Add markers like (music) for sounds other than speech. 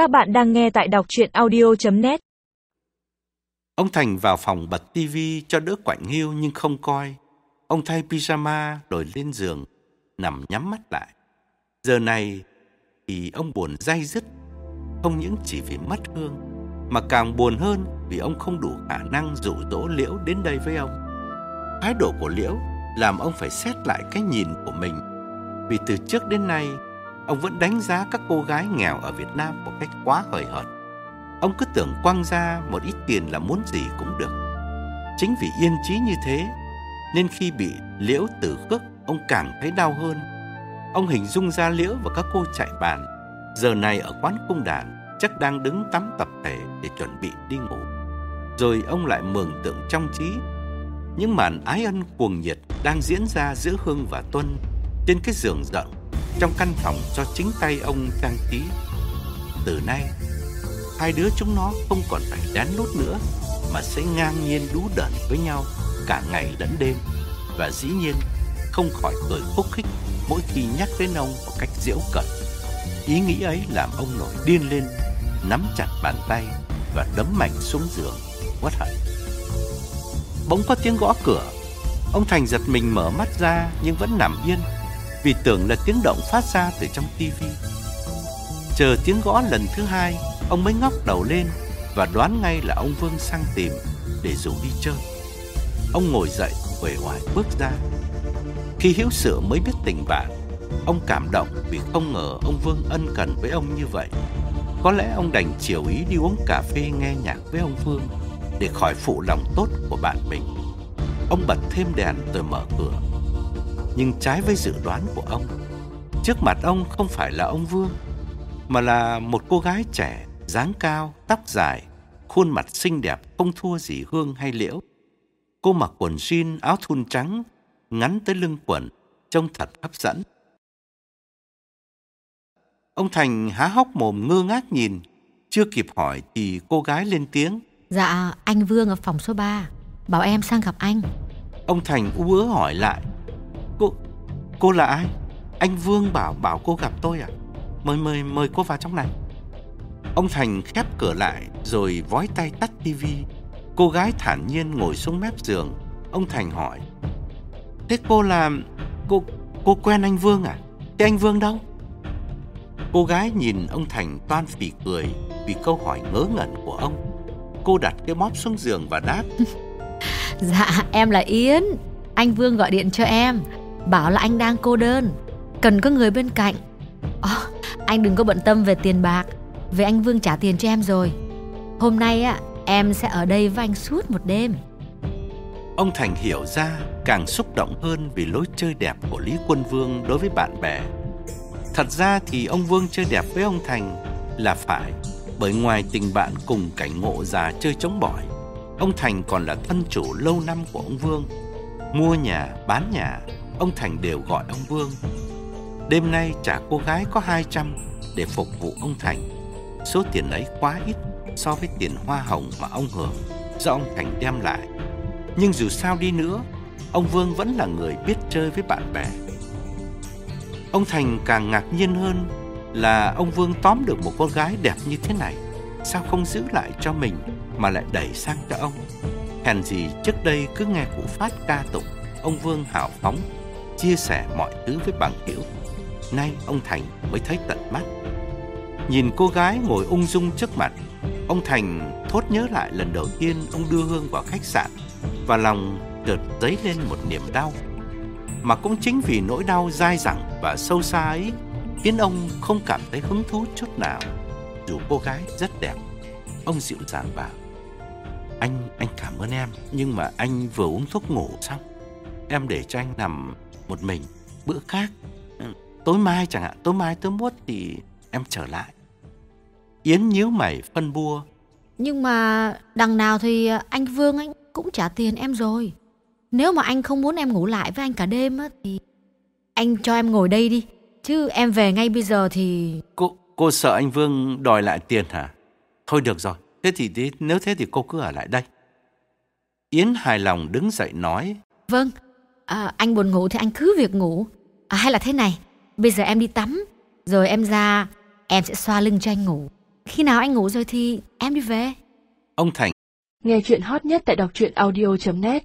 Các bạn đang nghe tại đọc chuyện audio.net Ông Thành vào phòng bật tivi cho đỡ quạnh hiu nhưng không coi. Ông thay pyjama rồi lên giường, nằm nhắm mắt lại. Giờ này thì ông buồn dai dứt, không những chỉ vì mất hương, mà càng buồn hơn vì ông không đủ khả năng dụ dỗ Liễu đến đây với ông. Thái độ của Liễu làm ông phải xét lại cái nhìn của mình. Vì từ trước đến nay, ông vẫn đánh giá các cô gái nghèo ở Việt Nam một cách quá hời hợt. Ông cứ tưởng quăng ra một ít tiền là muốn gì cũng được. Chính vì yên trí như thế, nên khi bị Liễu tử khước, ông càng thấy đau hơn. Ông hình dung ra Liễu và các cô chạy bàn, giờ này ở quán cung đàn, chắc đang đứng tắm tập thể để chuẩn bị đi ngủ. Rồi ông lại mường tượng trong trí những màn ái ân cuồng nhiệt đang diễn ra giữa Hương và Tuân trên cái giường rộng trong căn phòng do chính tay ông trang trí. Từ nay, hai đứa chúng nó không còn phải đán nút nữa mà sẽ ngang nhiên đú đẩn với nhau cả ngày lẫn đêm và dĩ nhiên không khỏi cười khúc khích mỗi khi nhắc đến ông một cách giễu cợt. Ý nghĩ ấy làm ông nổi điên lên, nắm chặt bàn tay và đấm mạnh xuống giường, quát hận. Bỗng có tiếng gõ cửa. Ông Thành giật mình mở mắt ra nhưng vẫn nằm yên vì tưởng là tiếng động phát ra từ trong tivi. Chờ tiếng gõ lần thứ hai, ông mới ngóc đầu lên và đoán ngay là ông Vương sang tìm để rủ đi chơi. Ông ngồi dậy, uể oải bước ra. Khi Hiếu Sự mới biết tình bạn, ông cảm động vì không ngờ ông Vương ân cần với ông như vậy. Có lẽ ông đành chiều ý đi uống cà phê nghe nhạc với ông Vương để khỏi phụ lòng tốt của bạn mình. Ông bật thêm đèn rồi mở cửa. Nhưng trái với dự đoán của ông, trước mặt ông không phải là ông Vương, mà là một cô gái trẻ, dáng cao, tóc dài, khuôn mặt xinh đẹp không thua gì Hương hay Liễu. Cô mặc quần jean áo thun trắng, ngắn tới lưng quần, trông thật hấp dẫn. Ông Thành há hốc mồm ngơ ngác nhìn, chưa kịp hỏi thì cô gái lên tiếng. Dạ, anh Vương ở phòng số 3 Bảo em sang gặp anh Ông Thành ú ớ hỏi lại Cô, cô là ai? Anh Vương bảo bảo cô gặp tôi à? Mời mời mời cô vào trong này Ông Thành khép cửa lại rồi vói tay tắt tivi Cô gái thản nhiên ngồi xuống mép giường Ông Thành hỏi Thế cô là... Cô, cô quen anh Vương à? Thế anh Vương đâu? Cô gái nhìn ông Thành toan phì cười vì câu hỏi ngớ ngẩn của ông. Cô đặt cái móp xuống giường và đáp (laughs) Dạ em là Yến Anh Vương gọi điện cho em Bảo là anh đang cô đơn Cần có người bên cạnh oh, Anh đừng có bận tâm về tiền bạc Vì anh Vương trả tiền cho em rồi Hôm nay á em sẽ ở đây với anh suốt một đêm Ông Thành hiểu ra càng xúc động hơn vì lối chơi đẹp của Lý Quân Vương đối với bạn bè. Thật ra thì ông Vương chơi đẹp với ông Thành là phải bởi ngoài tình bạn cùng cảnh ngộ già chơi chống bỏi, ông Thành còn là thân chủ lâu năm của ông Vương. Mua nhà, bán nhà, ông Thành đều gọi ông Vương. Đêm nay trả cô gái có 200 để phục vụ ông Thành. Số tiền ấy quá ít so với tiền hoa hồng mà ông hưởng do ông Thành đem lại. Nhưng dù sao đi nữa, ông Vương vẫn là người biết chơi với bạn bè. Ông Thành càng ngạc nhiên hơn là ông Vương tóm được một con gái đẹp như thế này. Sao không giữ lại cho mình mà lại đẩy sang cho ông? Hèn gì trước đây cứ nghe cụ phát ca tụng, ông Vương hào phóng, chia sẻ mọi thứ với bằng hữu. Nay ông Thành mới thấy tận mắt. Nhìn cô gái ngồi ung dung trước mặt, ông Thành thốt nhớ lại lần đầu tiên ông đưa Hương vào khách sạn và lòng chợt dấy lên một niềm đau. Mà cũng chính vì nỗi đau dai dẳng và sâu xa ấy khiến ông không cảm thấy hứng thú chút nào dù cô gái rất đẹp. Ông dịu dàng bảo, anh, anh cảm ơn em, nhưng mà anh vừa uống thuốc ngủ xong. Em để cho anh nằm một mình, bữa khác, ừ, tối mai chẳng hạn, tối mai tôi muốt thì em trở lại. Yến nhíu mày phân bua. Nhưng mà đằng nào thì anh Vương anh cũng trả tiền em rồi. Nếu mà anh không muốn em ngủ lại với anh cả đêm á, thì anh cho em ngồi đây đi. Chứ em về ngay bây giờ thì... Cô, cô sợ anh Vương đòi lại tiền hả? Thôi được rồi, thế thì thế, nếu thế thì cô cứ ở lại đây. Yến hài lòng đứng dậy nói. Vâng, à, anh buồn ngủ thì anh cứ việc ngủ. À, hay là thế này, bây giờ em đi tắm, rồi em ra, em sẽ xoa lưng cho anh ngủ. Khi nào anh ngủ rồi thì em đi về Ông Thành Nghe chuyện hot nhất tại đọc truyện audio.net